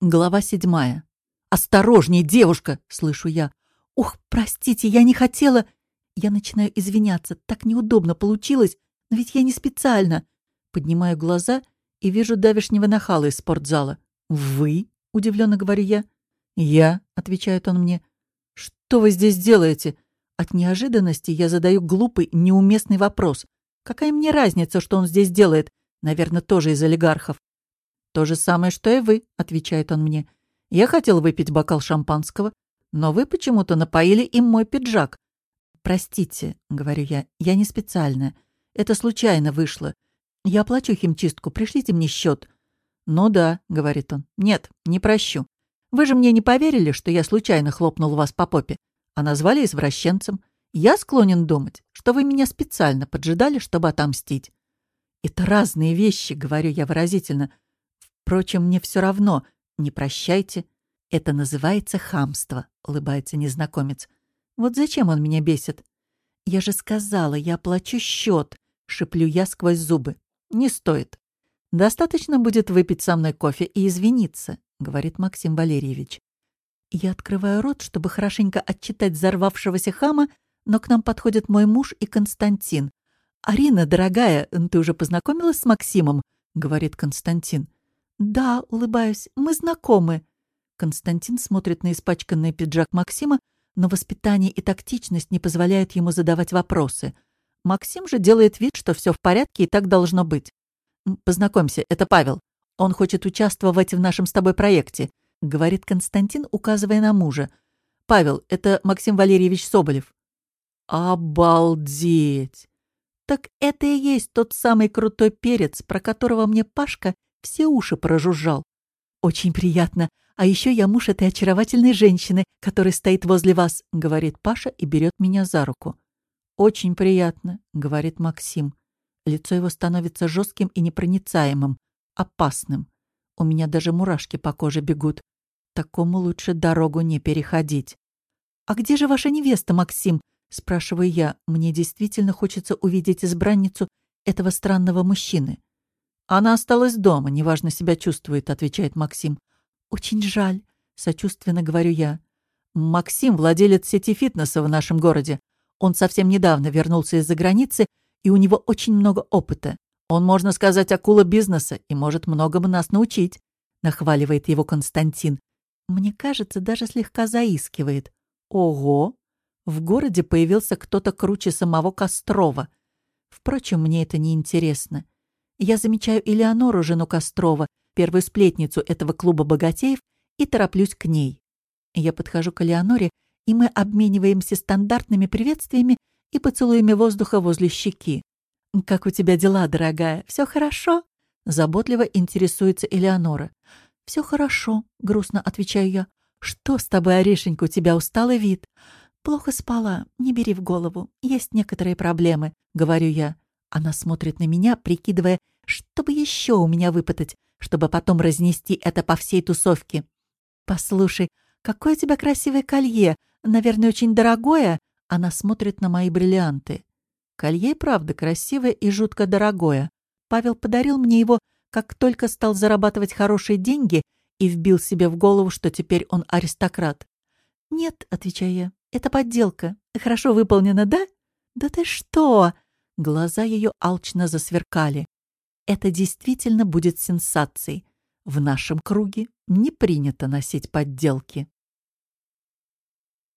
Глава седьмая. «Осторожней, девушка!» — слышу я. «Ух, простите, я не хотела...» Я начинаю извиняться. Так неудобно получилось, но ведь я не специально. Поднимаю глаза и вижу давешнего нахала из спортзала. «Вы?» — удивленно говорю я. «Я», — отвечает он мне. «Что вы здесь делаете?» От неожиданности я задаю глупый, неуместный вопрос. Какая мне разница, что он здесь делает? Наверное, тоже из олигархов. «То же самое, что и вы», — отвечает он мне. «Я хотел выпить бокал шампанского, но вы почему-то напоили им мой пиджак». «Простите», — говорю я, — «я не специально. Это случайно вышло. Я оплачу химчистку, пришлите мне счет». «Ну да», — говорит он. «Нет, не прощу. Вы же мне не поверили, что я случайно хлопнул вас по попе, а назвали извращенцем. Я склонен думать, что вы меня специально поджидали, чтобы отомстить». «Это разные вещи», — говорю я выразительно. Впрочем, мне все равно. Не прощайте. Это называется хамство, улыбается незнакомец. Вот зачем он меня бесит? Я же сказала, я плачу счет, шиплю я сквозь зубы. Не стоит. Достаточно будет выпить со мной кофе и извиниться, говорит Максим Валерьевич. Я открываю рот, чтобы хорошенько отчитать взорвавшегося хама, но к нам подходят мой муж и Константин. «Арина, дорогая, ты уже познакомилась с Максимом?» — говорит Константин. «Да», — улыбаюсь, — «мы знакомы». Константин смотрит на испачканный пиджак Максима, но воспитание и тактичность не позволяют ему задавать вопросы. Максим же делает вид, что все в порядке и так должно быть. «Познакомься, это Павел. Он хочет участвовать в нашем с тобой проекте», — говорит Константин, указывая на мужа. «Павел, это Максим Валерьевич Соболев». «Обалдеть! Так это и есть тот самый крутой перец, про которого мне Пашка все уши прожужжал. «Очень приятно. А еще я муж этой очаровательной женщины, которая стоит возле вас», — говорит Паша и берет меня за руку. «Очень приятно», — говорит Максим. Лицо его становится жестким и непроницаемым, опасным. У меня даже мурашки по коже бегут. Такому лучше дорогу не переходить. «А где же ваша невеста, Максим?» — спрашиваю я. Мне действительно хочется увидеть избранницу этого странного мужчины. «Она осталась дома, неважно себя чувствует», — отвечает Максим. «Очень жаль», — сочувственно говорю я. «Максим — владелец сети фитнеса в нашем городе. Он совсем недавно вернулся из-за границы, и у него очень много опыта. Он, можно сказать, акула бизнеса и может многому нас научить», — нахваливает его Константин. Мне кажется, даже слегка заискивает. «Ого! В городе появился кто-то круче самого Кострова. Впрочем, мне это не интересно. Я замечаю Элеонору, жену Кострова, первую сплетницу этого клуба богатеев, и тороплюсь к ней. Я подхожу к Элеоноре, и мы обмениваемся стандартными приветствиями и поцелуями воздуха возле щеки. «Как у тебя дела, дорогая? Все хорошо?» Заботливо интересуется Элеонора. «Все хорошо», — грустно отвечаю я. «Что с тобой, Орешенька, у тебя усталый вид?» «Плохо спала, не бери в голову. Есть некоторые проблемы», — говорю я. Она смотрит на меня, прикидывая, чтобы еще у меня выпытать, чтобы потом разнести это по всей тусовке. «Послушай, какое у тебя красивое колье! Наверное, очень дорогое?» Она смотрит на мои бриллианты. Колье, правда, красивое и жутко дорогое. Павел подарил мне его, как только стал зарабатывать хорошие деньги и вбил себе в голову, что теперь он аристократ. «Нет», — отвечаю я, — «это подделка. Хорошо выполнена, да?» «Да ты что?» Глаза ее алчно засверкали. Это действительно будет сенсацией. В нашем круге не принято носить подделки.